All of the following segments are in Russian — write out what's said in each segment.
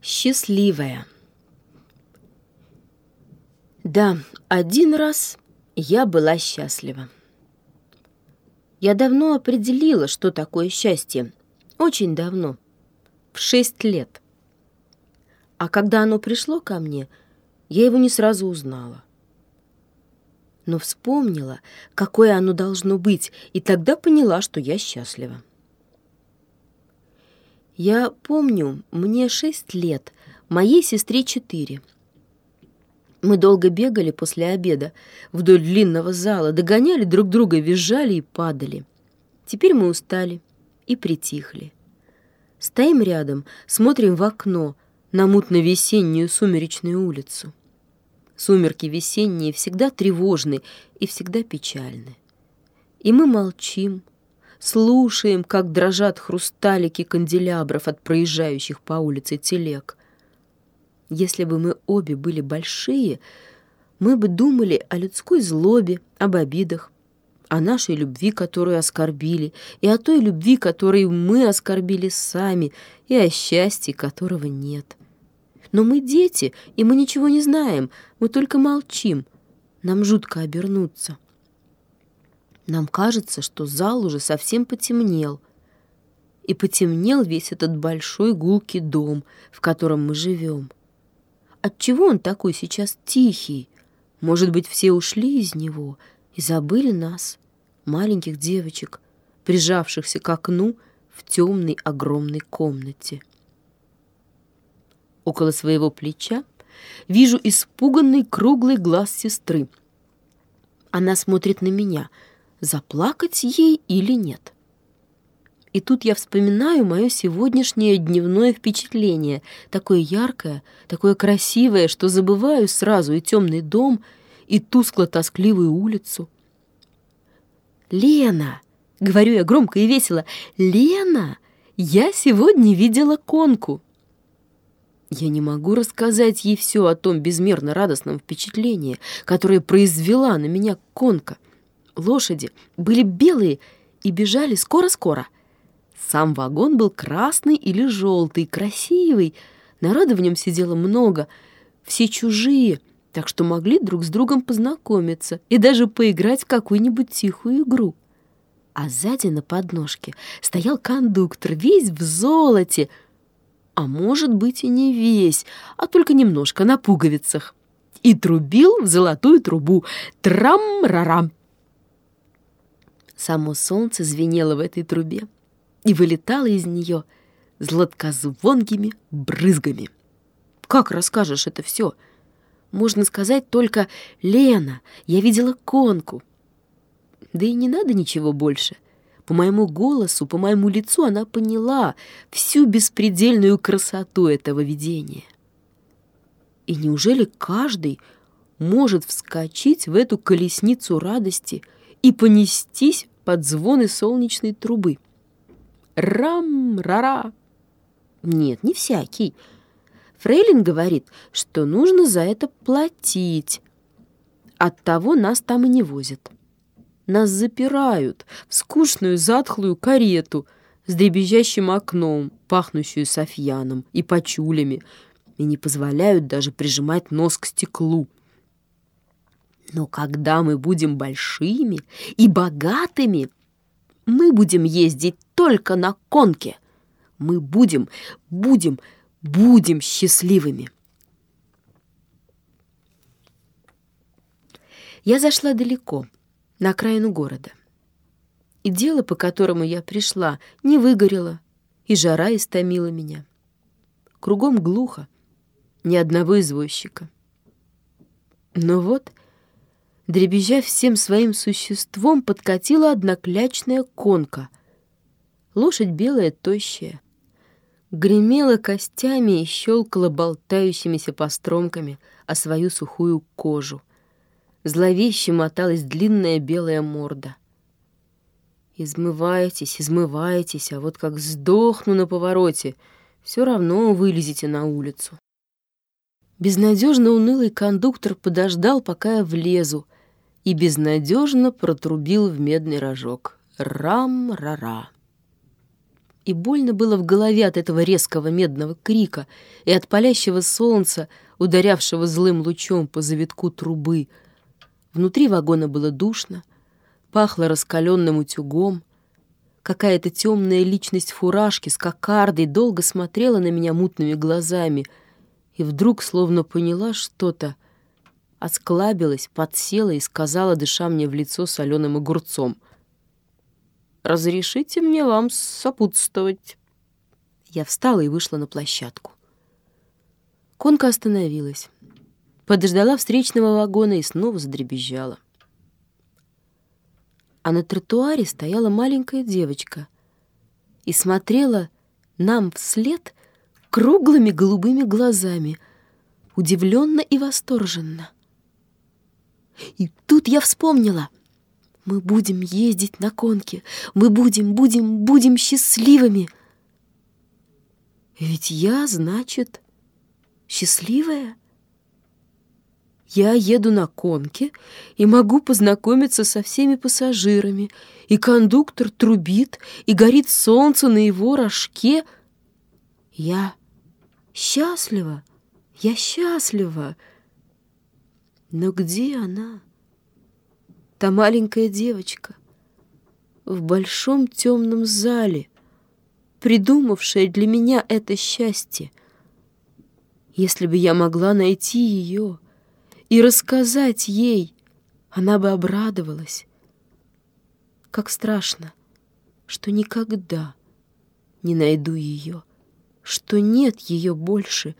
Счастливая. Да, один раз я была счастлива. Я давно определила, что такое счастье. Очень давно. В шесть лет. А когда оно пришло ко мне, я его не сразу узнала. Но вспомнила, какое оно должно быть, и тогда поняла, что я счастлива. Я помню, мне шесть лет, моей сестре четыре. Мы долго бегали после обеда вдоль длинного зала, догоняли друг друга, визжали и падали. Теперь мы устали и притихли. Стоим рядом, смотрим в окно на мутно-весеннюю сумеречную улицу. Сумерки весенние всегда тревожны и всегда печальны. И мы молчим, слушаем, как дрожат хрусталики канделябров от проезжающих по улице телег. Если бы мы обе были большие, мы бы думали о людской злобе, об обидах, о нашей любви, которую оскорбили, и о той любви, которой мы оскорбили сами, и о счастье, которого нет. Но мы дети, и мы ничего не знаем, мы только молчим. Нам жутко обернуться. Нам кажется, что зал уже совсем потемнел. И потемнел весь этот большой гулкий дом, в котором мы живем. Отчего он такой сейчас тихий? Может быть, все ушли из него и забыли нас, маленьких девочек, прижавшихся к окну в темной огромной комнате. Около своего плеча вижу испуганный круглый глаз сестры. Она смотрит на меня — заплакать ей или нет. И тут я вспоминаю мое сегодняшнее дневное впечатление, такое яркое, такое красивое, что забываю сразу и темный дом, и тускло-тоскливую улицу. «Лена!» — говорю я громко и весело. «Лена! Я сегодня видела конку!» Я не могу рассказать ей все о том безмерно радостном впечатлении, которое произвела на меня конка — Лошади были белые и бежали скоро-скоро. Сам вагон был красный или желтый, красивый. Народа в нем сидело много, все чужие, так что могли друг с другом познакомиться и даже поиграть в какую-нибудь тихую игру. А сзади на подножке стоял кондуктор, весь в золоте, а может быть и не весь, а только немножко на пуговицах, и трубил в золотую трубу «Трам-рарам». Само солнце звенело в этой трубе и вылетало из нее златкозвонкими брызгами. Как расскажешь это все? Можно сказать только «Лена, я видела конку». Да и не надо ничего больше. По моему голосу, по моему лицу она поняла всю беспредельную красоту этого видения. И неужели каждый может вскочить в эту колесницу радости — и понестись под звоны солнечной трубы. Рам-ра-ра! Нет, не всякий. Фрейлин говорит, что нужно за это платить. Оттого нас там и не возят. Нас запирают в скучную затхлую карету с дребезжащим окном, пахнущую софьяном и почулями, и не позволяют даже прижимать нос к стеклу. Но когда мы будем большими и богатыми, мы будем ездить только на конке. Мы будем, будем, будем счастливыми. Я зашла далеко, на окраину города. И дело, по которому я пришла, не выгорело, и жара истомила меня. Кругом глухо, ни одного извозчика. Но вот дребезжа всем своим существом, подкатила одноклячная конка. Лошадь белая, тощая. Гремела костями и щелкала болтающимися постромками о свою сухую кожу. Зловеще моталась длинная белая морда. Измывайтесь, измывайтесь, а вот как сдохну на повороте, все равно вылезете на улицу. Безнадежно унылый кондуктор подождал, пока я влезу, и безнадежно протрубил в медный рожок. Рам-ра-ра. и больно было в голове от этого резкого медного крика и от палящего солнца, ударявшего злым лучом по завитку трубы. Внутри вагона было душно, пахло раскаленным утюгом. Какая-то темная личность фуражки с кокардой долго смотрела на меня мутными глазами и вдруг словно поняла что-то, осклабилась, подсела и сказала, дыша мне в лицо соленым огурцом — Разрешите мне вам сопутствовать». Я встала и вышла на площадку. Конка остановилась, подождала встречного вагона и снова задребезжала. А на тротуаре стояла маленькая девочка и смотрела нам вслед круглыми голубыми глазами, удивленно и восторженно. И тут я вспомнила — мы будем ездить на конке. Мы будем, будем, будем счастливыми. Ведь я, значит, счастливая. Я еду на конке и могу познакомиться со всеми пассажирами, и кондуктор трубит, и горит солнце на его рожке. Я счастлива, я счастлива. Но где она? та маленькая девочка в большом темном зале, придумавшая для меня это счастье. Если бы я могла найти ее и рассказать ей, она бы обрадовалась. Как страшно, что никогда не найду ее, что нет ее больше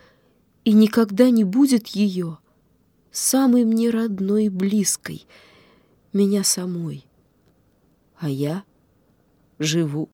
и никогда не будет ее, самой мне родной и близкой — меня самой. А я живу